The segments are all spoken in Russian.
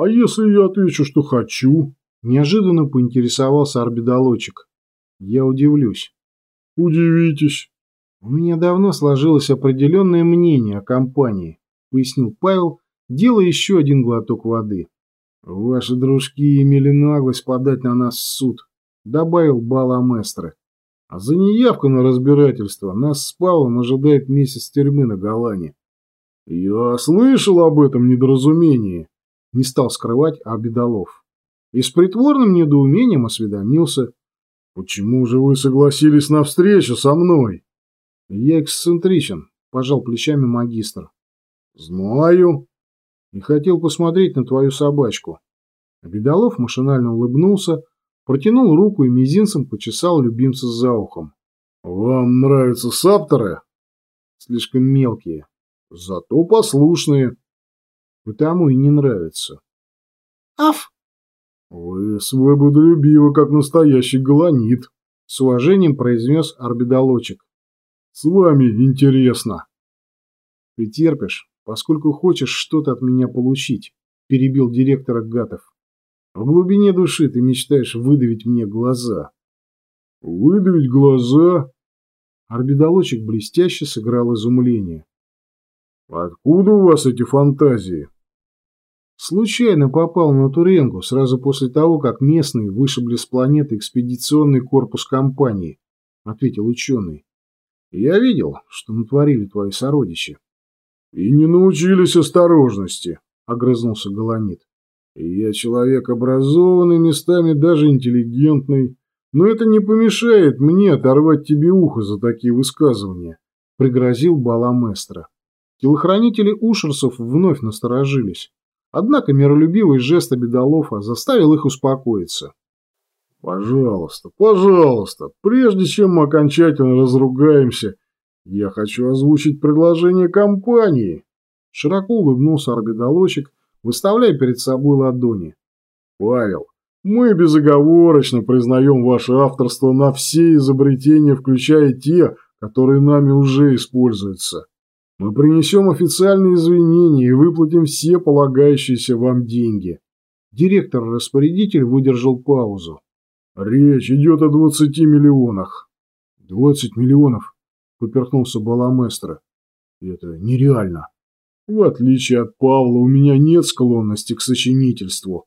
А если я отвечу, что хочу? Неожиданно поинтересовался орбидолочек. Я удивлюсь. Удивитесь. У меня давно сложилось определенное мнение о компании, пояснил Павел, делая еще один глоток воды. Ваши дружки имели наглость подать на нас в суд, добавил Баламестро. А за неявку на разбирательство нас с Павлом ожидает месяц тюрьмы на Голлане. Я слышал об этом недоразумении, не стал скрывать Абидалов. И с притворным недоумением осведомился. Почему же вы согласились на встречу со мной? Я эксцентричен, пожал плечами магистр. Знаю. И хотел посмотреть на твою собачку. Абидалов машинально улыбнулся, протянул руку и мизинцем почесал любимца за ухом. «Вам нравятся сапторы?» «Слишком мелкие, зато послушные. Потому и не нравятся». «Аф!» «Вы свободолюбивы, как настоящий голонит», — с уважением произнес орбидолочек. «С вами интересно». «Ты терпишь, поскольку хочешь что-то от меня получить», — перебил директора Гатов. В глубине души ты мечтаешь выдавить мне глаза. Выдавить глаза? Орбидолочек блестяще сыграл изумление. Откуда у вас эти фантазии? Случайно попал на Туренгу сразу после того, как местные вышибли с планеты экспедиционный корпус компании, ответил ученый. Я видел, что натворили твои сородичи. И не научились осторожности, огрызнулся Голонит. Я человек образованный, местами даже интеллигентный, но это не помешает мне оторвать тебе ухо за такие высказывания, — пригрозил Баламестро. Телохранители Ушерсов вновь насторожились. Однако миролюбивый жест Обедолова заставил их успокоиться. «Пожалуйста, пожалуйста, прежде чем мы окончательно разругаемся, я хочу озвучить предложение компании». Широко улыбнулся орбидолочек, выставляя перед собой ладони. «Павел, мы безоговорочно признаем ваше авторство на все изобретения, включая те, которые нами уже используются. Мы принесем официальные извинения и выплатим все полагающиеся вам деньги». Директор-распорядитель выдержал паузу. «Речь идет о двадцати миллионах». «Двадцать миллионов?» — поперхнулся Баламестро. «Это нереально». В отличие от Павла, у меня нет склонности к сочинительству,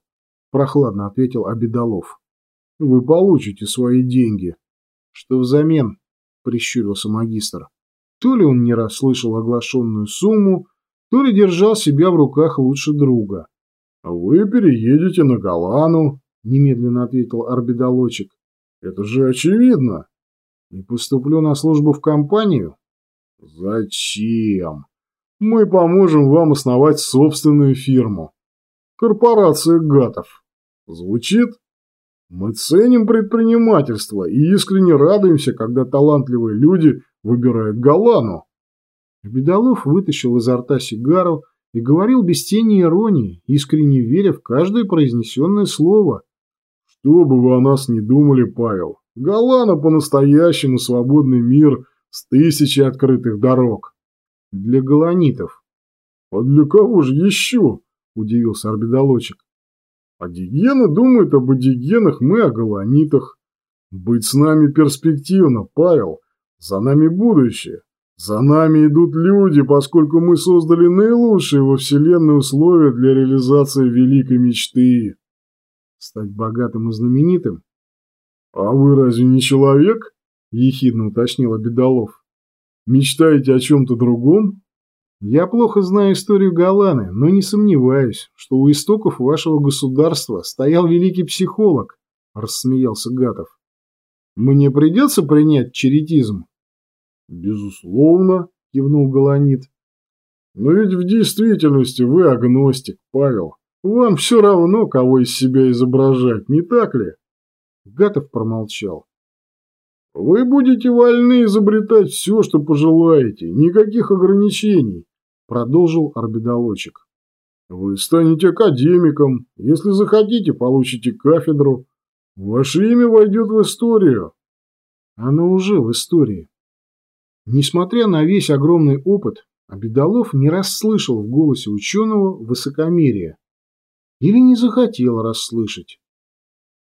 прохладно ответил Обедолов. Вы получите свои деньги. Что взамен? Прищурился магистр. То ли он не расслышал оглашенную сумму, то ли держал себя в руках лучше друга. «Вы переедете на Галану», — немедленно ответил орбидолочек. «Это же очевидно». «И поступлю на службу в компанию?» «Зачем?» мы поможем вам основать собственную фирму. Корпорация ГАТов. Звучит? Мы ценим предпринимательство и искренне радуемся, когда талантливые люди выбирают Галану. Бедолов вытащил изо рта сигару и говорил без тени иронии, искренне веря в каждое произнесенное слово. Что бы вы о нас не думали, Павел, Галана по-настоящему свободный мир с тысячей открытых дорог. Для галанитов. А для кого же еще? Удивился орбидолочек. Адигены думают об адигенах, мы о галанитах. Быть с нами перспективно, Павел. За нами будущее. За нами идут люди, поскольку мы создали наилучшие во Вселенной условия для реализации великой мечты. Стать богатым и знаменитым? А вы разве не человек? Ехидно уточнил Обедолов. Мечтаете о чем-то другом? Я плохо знаю историю Галаны, но не сомневаюсь, что у истоков вашего государства стоял великий психолог, рассмеялся Гатов. Мне придется принять черетизм? Безусловно, кивнул Галанит. Но ведь в действительности вы агностик, Павел. Вам все равно, кого из себя изображать, не так ли? Гатов промолчал. Вы будете вольны изобретать все, что пожелаете, никаких ограничений, продолжил орбидолочек. Вы станете академиком, если захотите, получите кафедру. Ваше имя войдет в историю. Оно уже в истории. Несмотря на весь огромный опыт, Обедолов не раз слышал в голосе ученого высокомерие. Или не захотел расслышать.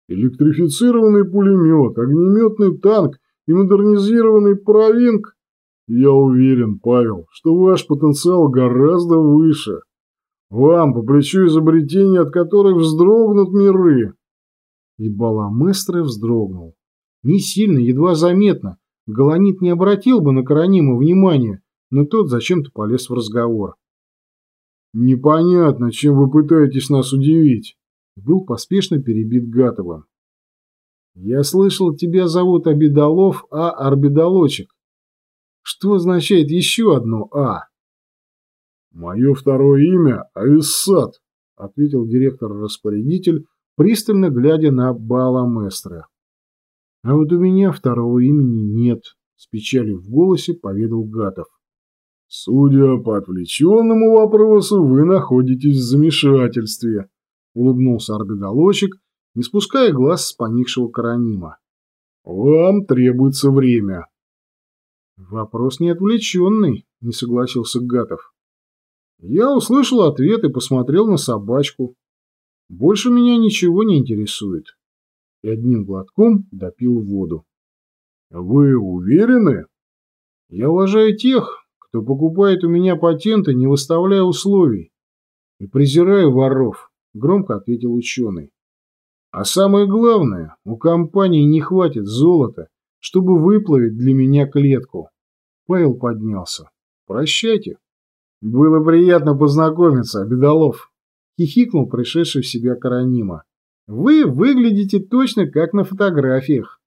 Электрифицированный пулемет, огнеметный танк и модернизированный паровинг? Я уверен, Павел, что ваш потенциал гораздо выше. Вам по плечу изобретения, от которых вздрогнут миры. И Баламестре вздрогнул. Не сильно, едва заметно. Галанит не обратил бы на Каранима внимания, но тот зачем-то полез в разговор. «Непонятно, чем вы пытаетесь нас удивить», — был поспешно перебит Гатовым. «Я слышал, тебя зовут Обедолов А. Арбедолочек. Что означает еще одно «А»?» «Мое второе имя — Ависсад», — ответил директор-распорядитель, пристально глядя на Баламестра. «А вот у меня второго имени нет», — с печалью в голосе поведал Гатов. «Судя по отвлеченному вопросу, вы находитесь в замешательстве», — улыбнулся орбидолочек, не спуская глаз с поникшего Каранима. «Вам требуется время». «Вопрос не отвлеченный», — не согласился Гатов. Я услышал ответ и посмотрел на собачку. Больше меня ничего не интересует. И одним глотком допил воду. Вы уверены? Я уважаю тех, кто покупает у меня патенты, не выставляя условий. И презираю воров, громко ответил ученый. А самое главное, у компании не хватит золота, чтобы выплавить для меня клетку. Павел поднялся. Прощайте. Было приятно познакомиться, Бедолов. Хихикнул пришедший в себя Каранима. Вы выглядите точно как на фотографиях.